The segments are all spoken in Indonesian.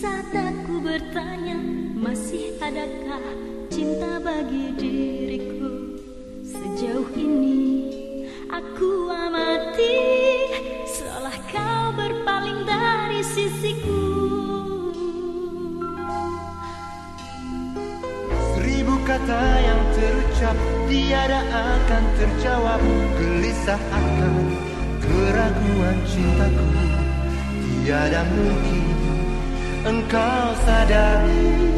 Saat aku bertanya masih adakah cinta bagi diriku? Sejauh ini aku amati Seolah kau berpaling dari sisiku. Seribu kata yang terucap tiada akan terjawab. Gelisah akan keraguan cintaku Tiada mungkin engkau sadari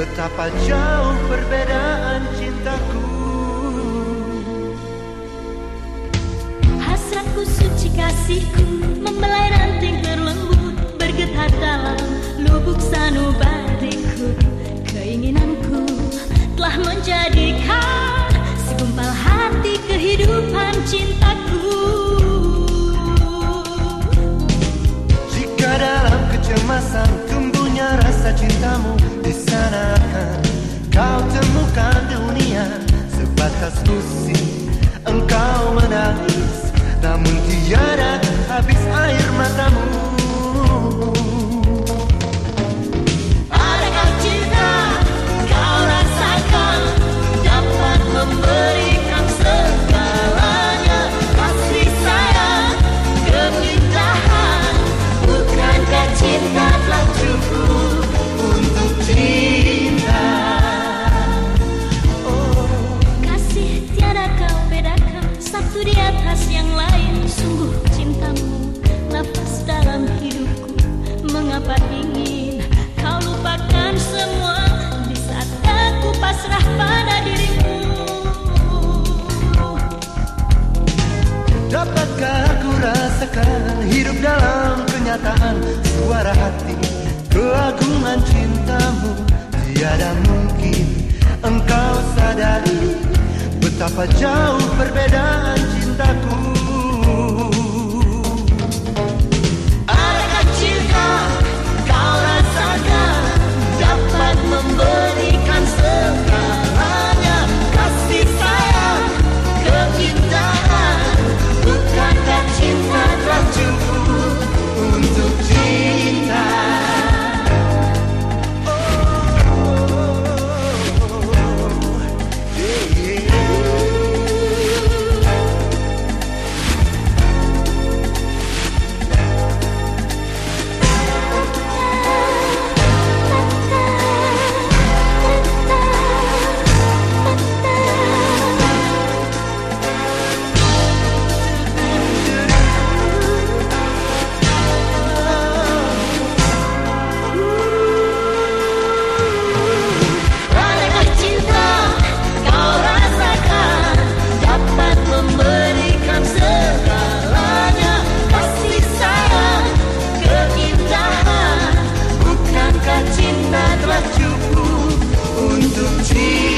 Betapa jauh perbedaan cintaku. Hasratku suci kasihku Membelai ranting berlembut Bergetar dalam lubuk sanubariku. Keinginanku telah menjadikan Segumpal hati kehidupan cintaku. Jika dalam kecemasan sebatas musik engkau menangis namun tiada habis air matamu Suara hati keagungan cintamu. Tiada mungkin engkau sadari Betapa jauh perbedaan cintaku Atlântico, muito dia.